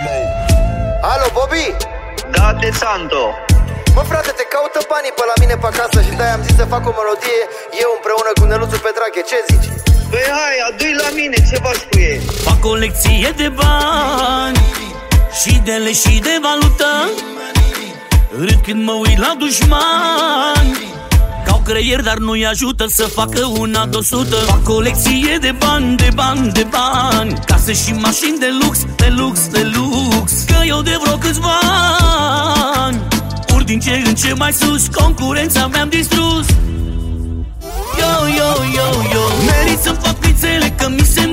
Alo, Bobby? Da, de Santo. Mă frate, te caută banii pe la mine pe acasă și de am zis să fac o melodie Eu împreună cu Neluțu Petrache, ce zici? Păi hai, adu-i la mine, ce faci cu ei? Fac o lecție de bani Și de le și de valută Râd când mă uit la dușmani Cau creier, dar nu-i ajută să facă una de sută. Fac o lecție de bani, de bani, de bani. Case și mașini de lux, de lux, de lux. Că eu de vreo câțiva ani Ur din ce în ce mai sus Concurența mi-am distrus. Yo, yo, yo, yo. Merit să fac pițele, că mi se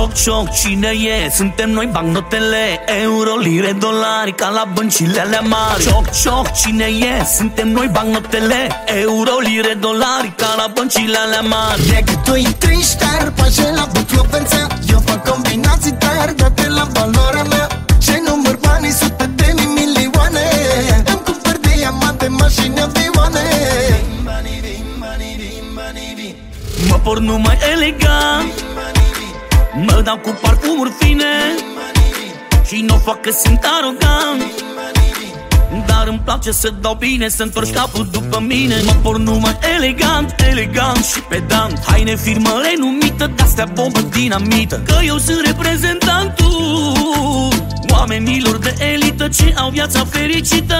Cioc, cioc, cine e? Suntem noi bancnotele Euro, lire, dolari, ca la băncile alea mari. Cioc, cioc, cine e? Suntem noi bancnotele Euro, lire, dolari, ca la băncile alea mari. Dacă tu îi trei star, pașe la buclopența Eu fac combinații tari, date la valoarea mea. Ce număr banii, sute de mii, milioane. Îmi cumpăr diamante, mașini, avioane. Mă por numai elegant Mă dau cu parfumuri fine Și nu fac că sunt arogant. Dar îmi place să dau bine Să întorci capul după mine. Mă por numai elegant, elegant și pedant. Haine firmă renumită De-astea bombă dinamită. Că eu sunt reprezentantul Oamenilor de elită Ce au viața fericită.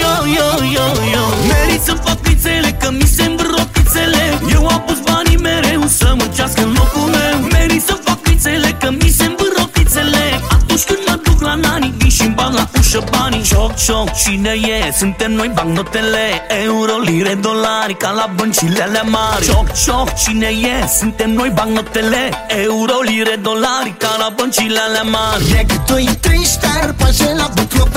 Yo, yo, yo, yo. Merit să fac pițele, că mi se îmbropițele ușă banii Cioc, cioc, cine e? Suntem noi bancnotele Euro, lire, dolari, ca la băncile alea mari Cioc, cioc, cine e? Suntem noi bancnotele Euro, lire, dolari, ca la băncile alea mari Dacă tu îi trei star, pașe la buclopența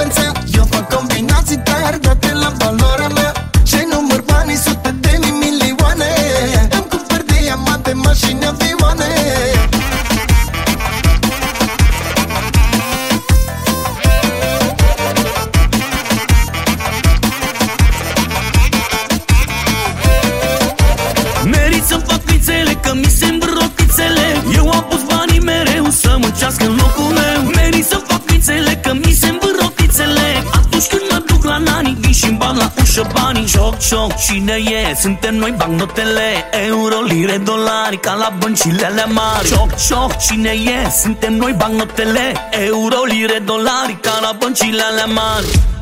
muncească în locul meu. Merit să fac pițele, că mi se îmbropițele Atunci când mă duc la nani, vin și bani la ușă banii. Cioc, cioc, cine e? Suntem noi bancnotele. Euro, lire, dolari, ca la băncile alea mari. Cioc, cioc, cine e? Suntem noi bancnotele. Euro, lire, dolari, ca la băncile alea mari